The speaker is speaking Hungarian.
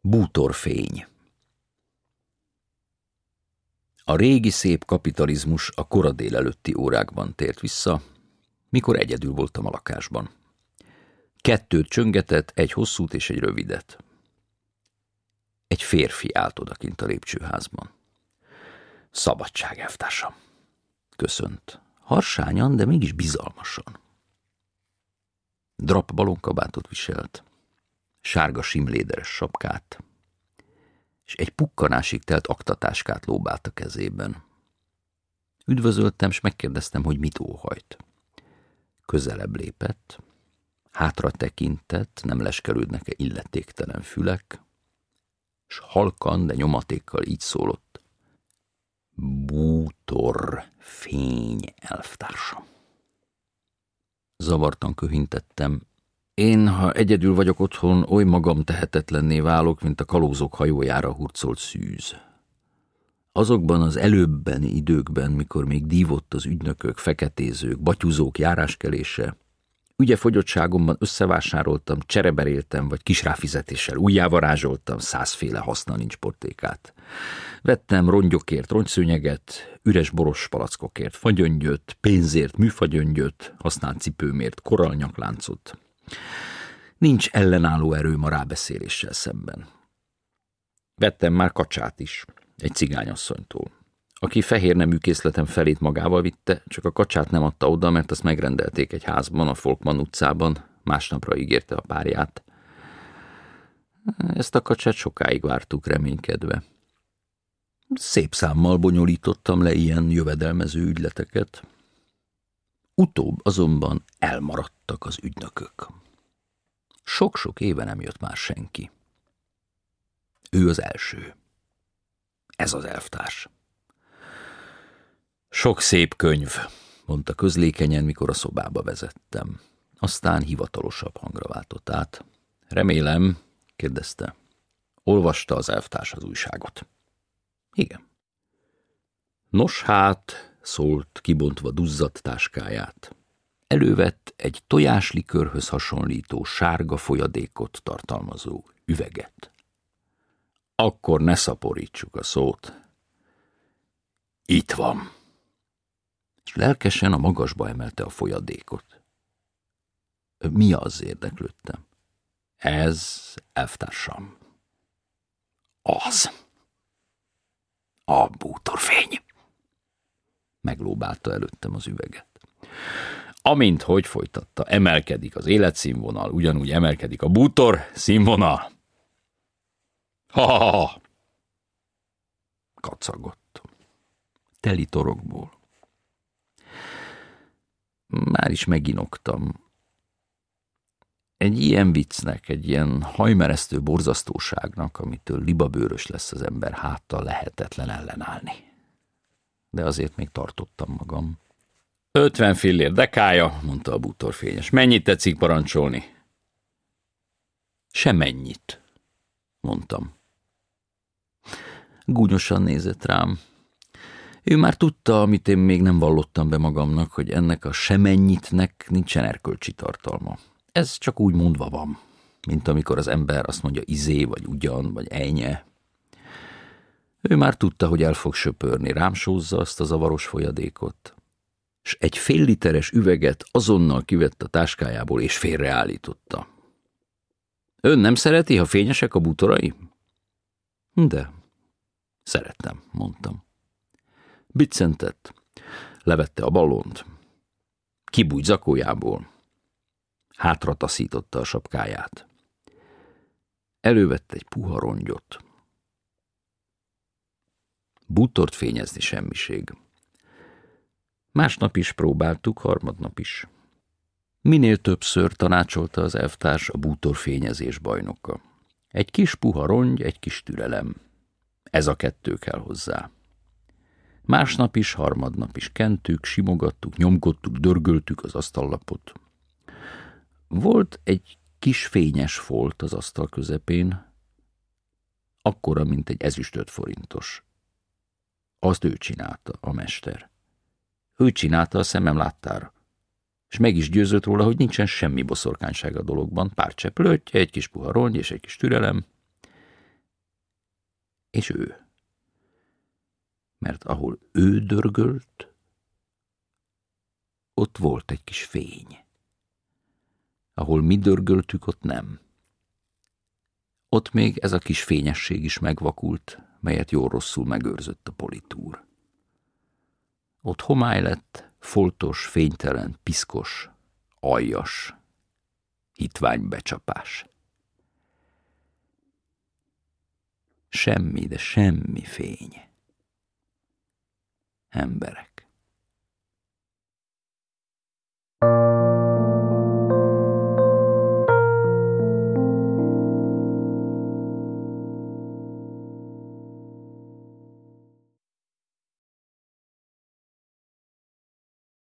Bútorfény A régi szép kapitalizmus a kora délelőtti órákban tért vissza, mikor egyedül voltam a lakásban. Kettőt csöngetett, egy hosszút és egy rövidet. Egy férfi állt odakint a lépcsőházban. Szabadság, elvtársam. Köszönt. Harsányan, de mégis bizalmasan. Drap balonkabátot viselt, sárga simléderes sapkát, és egy pukkanásig telt aktatáskát lóbált a kezében. Üdvözöltem, és megkérdeztem, hogy mit óhajt. Közelebb lépett, hátra tekintett, nem leskelődnek-e illetéktelen fülek, s halkan, de nyomatékkal így szólott. Bútor fény elvtársam. Zavartan köhintettem. Én, ha egyedül vagyok otthon, oly magam tehetetlenné válok, mint a kalózok hajójára hurcolt szűz. Azokban az előbben időkben, mikor még dívott az ügynökök, feketézők, batyuzók járáskelése, ügyefogyottságomban összevásároltam, csereberéltem, vagy kisráfizetéssel újjávarázsoltam százféle haszna nincs portékát. Vettem rongyokért rongyszőnyeget, üres boros palackokért fagyöngyöt, pénzért műfagyöngyöt, használt cipőmért koralnyakláncot. Nincs ellenálló erőm a rábeszéléssel szemben. Vettem már kacsát is, egy cigányasszonytól aki fehér nemű készletem felét magával vitte, csak a kacsát nem adta oda, mert azt megrendelték egy házban, a Folkman utcában, másnapra ígérte a párját. Ezt a kacsát sokáig vártuk reménykedve. Szép számmal bonyolítottam le ilyen jövedelmező ügyleteket. Utóbb azonban elmaradtak az ügynökök. Sok-sok éve nem jött már senki. Ő az első. Ez az elvtárs. Sok szép könyv, mondta közlékenyen, mikor a szobába vezettem. Aztán hivatalosabb hangra váltott át. Remélem, kérdezte. Olvasta az elvtárs az újságot. Igen. Nos hát, szólt, kibontva duzzadt táskáját. Elővett egy tojáslikörhöz hasonlító sárga folyadékot tartalmazó üveget. Akkor ne szaporítsuk a szót. Itt van és lelkesen a magasba emelte a folyadékot. Mi az érdeklődtem? Ez elvtársam. Az. A bútorfény. Meglóbálta előttem az üveget. Amint hogy folytatta, emelkedik az életszínvonal, ugyanúgy emelkedik a bútor színvonal. Ha-ha-ha! Kacagott. Teli torokból. Már is meginoktam. Egy ilyen viccnek, egy ilyen hajmeresztő borzasztóságnak, amitől libabőrös lesz az ember háttal lehetetlen ellenállni. De azért még tartottam magam. Ötven fillér dekája, mondta a bútorfényes. Mennyit tetszik parancsolni? Semennyit, mondtam. Gúnyosan nézett rám. Ő már tudta, amit én még nem vallottam be magamnak, hogy ennek a semennyitnek nincsen erkölcsi tartalma. Ez csak úgy mondva van, mint amikor az ember azt mondja izé, vagy ugyan, vagy ennye. Ő már tudta, hogy el fog söpörni, rámsózza azt a zavaros folyadékot, és egy fél literes üveget azonnal kivett a táskájából és félreállította. Ön nem szereti, ha fényesek a bútorai? De, szerettem, mondtam. Biccentett. Levette a ballont. Kibújt zakójából. Hátra taszította a sapkáját. Elővette egy puha rongyot. Bútort fényezni semmiség. Másnap is próbáltuk, harmadnap is. Minél többször tanácsolta az elvtárs a bútor fényezés bajnoka. Egy kis puha rongy, egy kis türelem. Ez a kettő kell hozzá. Másnap is, harmadnap is kentük, simogattuk, nyomkodtuk, dörgöltük az asztallapot. Volt egy kis fényes folt az asztal közepén, akkora, mint egy ezüstöt forintos. Azt ő csinálta, a mester. Ő csinálta a szemem láttára. És meg is győzött róla, hogy nincsen semmi boszorkányság a dologban, pár csepp lötye, egy kis puha rongy és egy kis türelem. és ő. Mert ahol ő dörgölt, ott volt egy kis fény. Ahol mi dörgöltük, ott nem. Ott még ez a kis fényesség is megvakult, melyet jól rosszul megőrzött a politúr. Ott homály lett, foltos, fénytelen, piszkos, aljas, hitvány becsapás. Semmi, de semmi fény. Emberek.